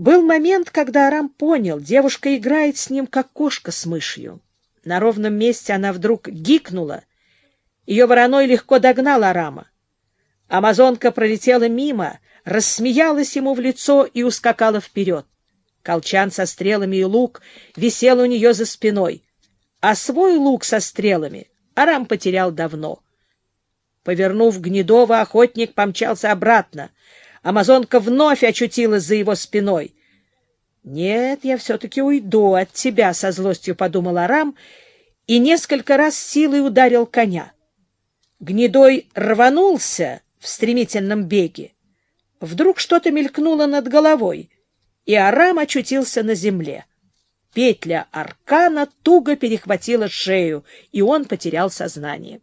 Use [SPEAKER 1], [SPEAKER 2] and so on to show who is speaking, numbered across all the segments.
[SPEAKER 1] Был момент, когда Арам понял, девушка играет с ним, как кошка с мышью. На ровном месте она вдруг гикнула. Ее вороной легко догнал Арама. Амазонка пролетела мимо, рассмеялась ему в лицо и ускакала вперед. Колчан со стрелами и лук висел у нее за спиной, а свой лук со стрелами Арам потерял давно. Повернув Гнедова, охотник помчался обратно. Амазонка вновь очутилась за его спиной. «Нет, я все-таки уйду от тебя», — со злостью подумал Арам, и несколько раз силой ударил коня. Гнедой рванулся в стремительном беге. Вдруг что-то мелькнуло над головой, и Арам очутился на земле. Петля аркана туго перехватила шею, и он потерял сознание.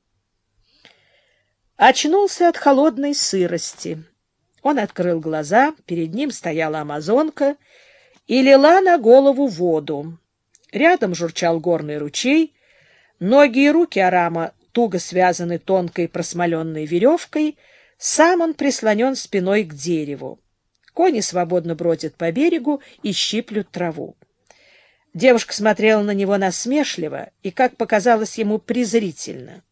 [SPEAKER 1] Очнулся от холодной сырости. Он открыл глаза, перед ним стояла амазонка и лила на голову воду. Рядом журчал горный ручей, ноги и руки Арама туго связаны тонкой просмоленной веревкой, сам он прислонен спиной к дереву. Кони свободно бродят по берегу и щиплют траву. Девушка смотрела на него насмешливо и, как показалось ему, презрительно.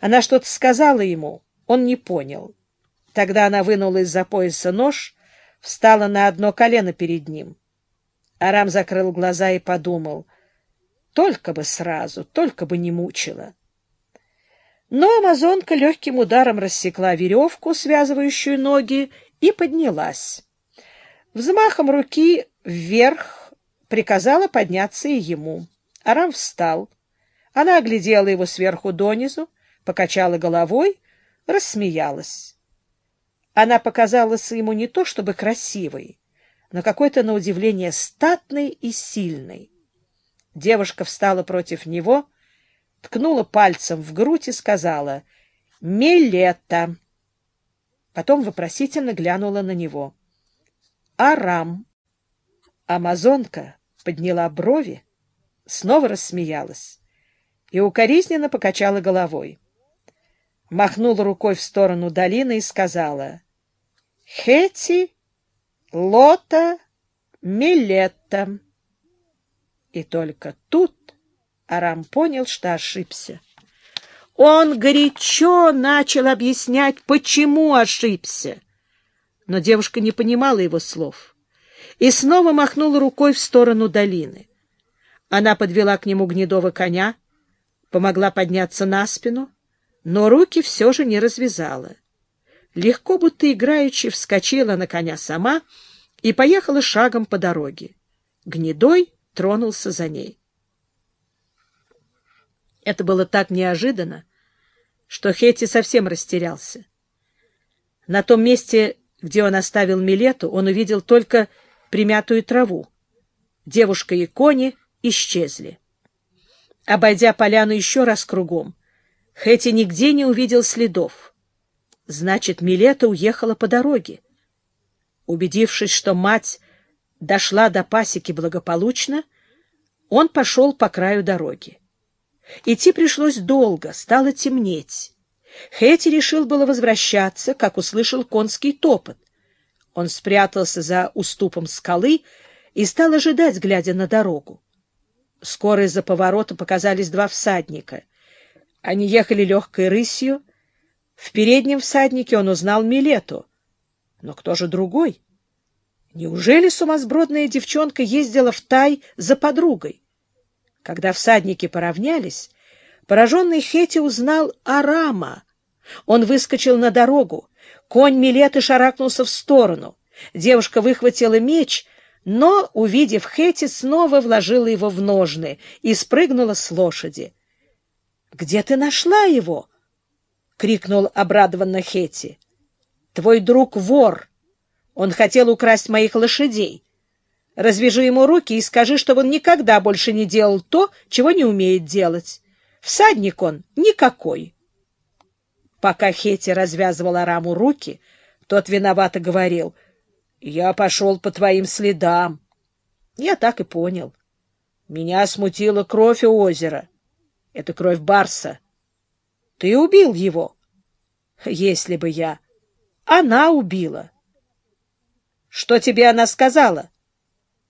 [SPEAKER 1] Она что-то сказала ему, он не понял. Тогда она вынула из-за пояса нож, встала на одно колено перед ним. Арам закрыл глаза и подумал, только бы сразу, только бы не мучила. Но амазонка легким ударом рассекла веревку, связывающую ноги, и поднялась. Взмахом руки вверх приказала подняться и ему. Арам встал. Она оглядела его сверху донизу, покачала головой, рассмеялась. Она показалась ему не то чтобы красивой, но какой-то, на удивление, статной и сильной. Девушка встала против него, ткнула пальцем в грудь и сказала «Милета». Потом вопросительно глянула на него. «Арам». Амазонка подняла брови, снова рассмеялась и укоризненно покачала головой махнула рукой в сторону долины и сказала «Хети, Лота, Милетта». И только тут Арам понял, что ошибся. Он горячо начал объяснять, почему ошибся. Но девушка не понимала его слов и снова махнула рукой в сторону долины. Она подвела к нему гнедого коня, помогла подняться на спину — но руки все же не развязала. Легко, будто играючи, вскочила на коня сама и поехала шагом по дороге. Гнедой тронулся за ней. Это было так неожиданно, что Хетти совсем растерялся. На том месте, где он оставил Милету, он увидел только примятую траву. Девушка и кони исчезли. Обойдя поляну еще раз кругом, Хэти нигде не увидел следов. Значит, Милета уехала по дороге. Убедившись, что мать дошла до пасеки благополучно, он пошел по краю дороги. Идти пришлось долго, стало темнеть. Хэти решил было возвращаться, как услышал конский топот. Он спрятался за уступом скалы и стал ожидать, глядя на дорогу. Скоро из-за поворота показались два всадника. Они ехали легкой рысью. В переднем всаднике он узнал Милету. Но кто же другой? Неужели сумасбродная девчонка ездила в тай за подругой? Когда всадники поравнялись, пораженный Хети узнал Арама. Он выскочил на дорогу. Конь Милеты шарахнулся в сторону. Девушка выхватила меч, но, увидев Хети, снова вложила его в ножны и спрыгнула с лошади. Где ты нашла его? — крикнул обрадованно Хетти. — Твой друг вор. Он хотел украсть моих лошадей. Развяжи ему руки и скажи, чтобы он никогда больше не делал то, чего не умеет делать. Всадник он никакой. Пока Хетти развязывал Араму руки, тот виновато говорил, — Я пошел по твоим следам. Я так и понял. Меня смутила кровь у озера. Это кровь Барса. Ты убил его. Если бы я. Она убила. Что тебе она сказала?